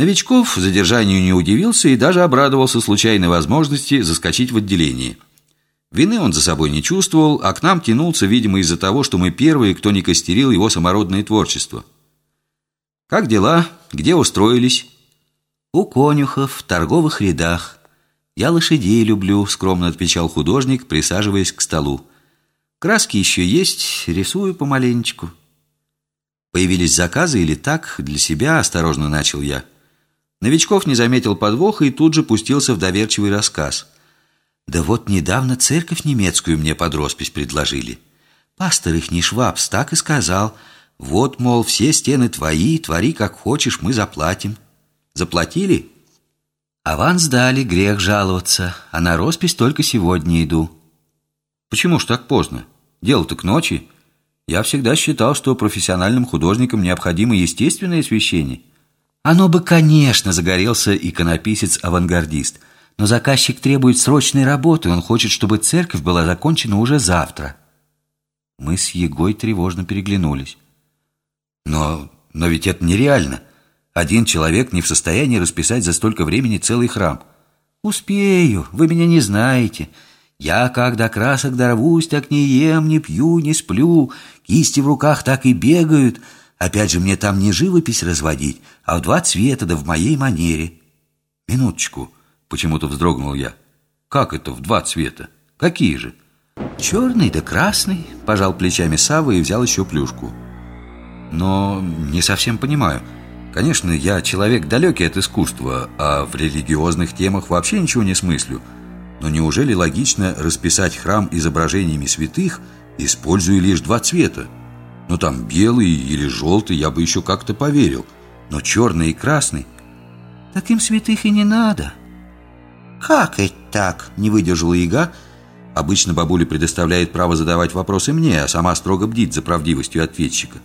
Новичков задержанию не удивился и даже обрадовался случайной возможности заскочить в отделение. Вины он за собой не чувствовал, а к нам тянулся, видимо, из-за того, что мы первые, кто не костерил его самородное творчество. «Как дела? Где устроились?» «У конюхов, в торговых рядах. Я лошадей люблю», — скромно отвечал художник, присаживаясь к столу. «Краски еще есть, рисую помаленечку». Появились заказы или так, для себя, осторожно начал я. Новичков не заметил подвоха и тут же пустился в доверчивый рассказ. «Да вот недавно церковь немецкую мне под роспись предложили. Пастор их не Швабс так и сказал. Вот, мол, все стены твои, твори как хочешь, мы заплатим». «Заплатили?» «Аванс дали, грех жаловаться, а на роспись только сегодня иду». «Почему ж так поздно? Дело-то к ночи». Я всегда считал, что профессиональным художникам необходимо естественное освещение. Оно бы, конечно, загорелся иконописец-авангардист, но заказчик требует срочной работы, он хочет, чтобы церковь была закончена уже завтра. Мы с Егой тревожно переглянулись. Но, но ведь это нереально. Один человек не в состоянии расписать за столько времени целый храм. Успею, вы меня не знаете. Я, как до красок дорвусь, так не ем, не пью, не сплю. Кисти в руках так и бегают. Опять же, мне там не живопись разводить, а в два цвета, да в моей манере. Минуточку, почему-то вздрогнул я. Как это в два цвета? Какие же? Черный да красный, пожал плечами Савва и взял еще плюшку. Но не совсем понимаю. Конечно, я человек далекий от искусства, а в религиозных темах вообще ничего не смыслю. Но неужели логично расписать храм изображениями святых, используя лишь два цвета? Ну там белый или желтый я бы еще как-то поверил, но черный и красный... Так им святых и не надо. Как это так? Не выдержала яга. Обычно бабуля предоставляет право задавать вопросы мне, а сама строго бдит за правдивостью ответчика.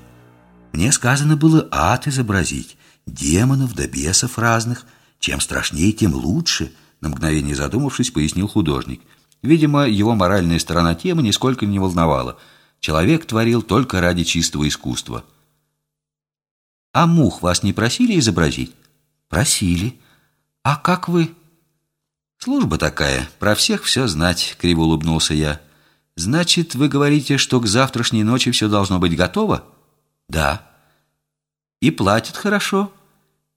Мне сказано было ад изобразить, демонов да бесов разных. Чем страшнее, тем лучше — на мгновение задумавшись, пояснил художник. Видимо, его моральная сторона темы нисколько не волновала. Человек творил только ради чистого искусства. «А мух вас не просили изобразить?» «Просили. А как вы?» «Служба такая, про всех все знать», — криво улыбнулся я. «Значит, вы говорите, что к завтрашней ночи все должно быть готово?» «Да». «И платят хорошо?»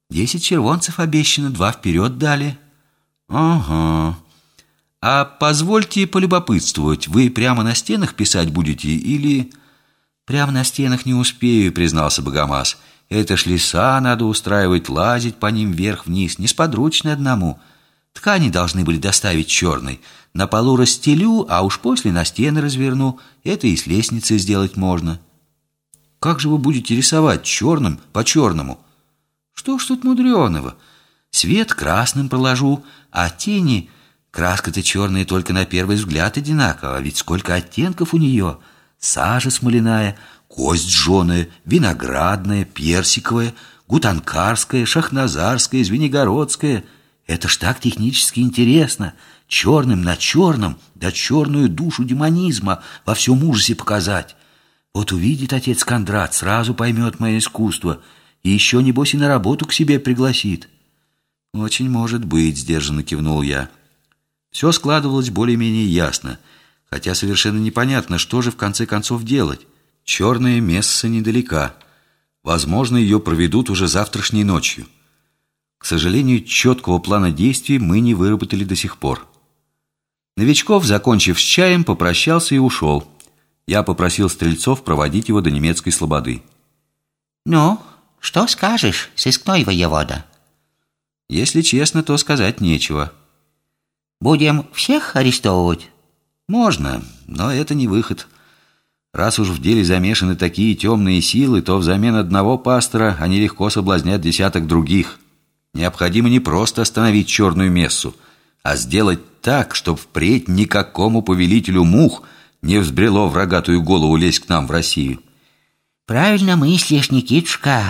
«Десять червонцев обещано, два вперед дали». «Ага. А позвольте полюбопытствовать, вы прямо на стенах писать будете или...» «Прямо на стенах не успею», — признался Богомаз. «Это ж леса надо устраивать, лазить по ним вверх-вниз, несподручно одному. Ткани должны были доставить черной. На полу расстелю, а уж после на стены разверну. Это и с лестницы сделать можно». «Как же вы будете рисовать черным по черному?» «Что ж тут мудреного?» Свет красным проложу, а тени... Краска-то черная только на первый взгляд одинакова, ведь сколько оттенков у нее. Сажа смоляная, кость жженая, виноградная, персиковая, гутанкарская, шахназарская, звенигородская. Это ж так технически интересно. Черным на черном, да черную душу демонизма во всем ужасе показать. Вот увидит отец Кондрат, сразу поймет мое искусство, и еще, небось, и на работу к себе пригласит». «Очень может быть», — сдержанно кивнул я. Все складывалось более-менее ясно, хотя совершенно непонятно, что же в конце концов делать. Черная месса недалека. Возможно, ее проведут уже завтрашней ночью. К сожалению, четкого плана действий мы не выработали до сих пор. Новичков, закончив с чаем, попрощался и ушел. Я попросил стрельцов проводить его до немецкой слободы. «Ну, что скажешь, сыскной воевода?» Если честно, то сказать нечего. Будем всех арестовывать? Можно, но это не выход. Раз уж в деле замешаны такие темные силы, то взамен одного пастора они легко соблазнят десяток других. Необходимо не просто остановить черную мессу, а сделать так, чтобы впредь никакому повелителю мух не взбрело в рогатую голову лезть к нам в Россию. Правильно мыслишь, Никитушка.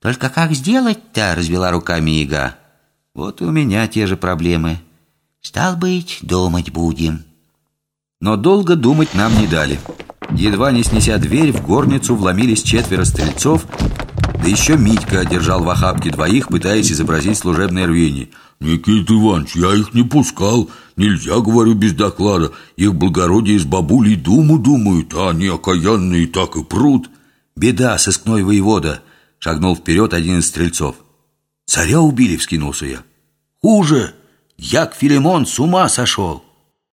Только как сделать-то, развела руками Ига. Вот и у меня те же проблемы. Стал быть, думать будем. Но долго думать нам не дали. Едва не снеся дверь, в горницу вломились четверо стрельцов, Да еще Митька держал в охапке двоих, пытаясь изобразить служебное рвение. «Никита Иванович, я их не пускал. Нельзя, говорю, без доклада. Их благородие с бабулей думу думают, а они окаянные так и прут». «Беда, сыскной воевода!» Шагнул вперед один из стрельцов. «Царя убили!» — вскинулся я. «Хуже! Як Филимон с ума сошел!»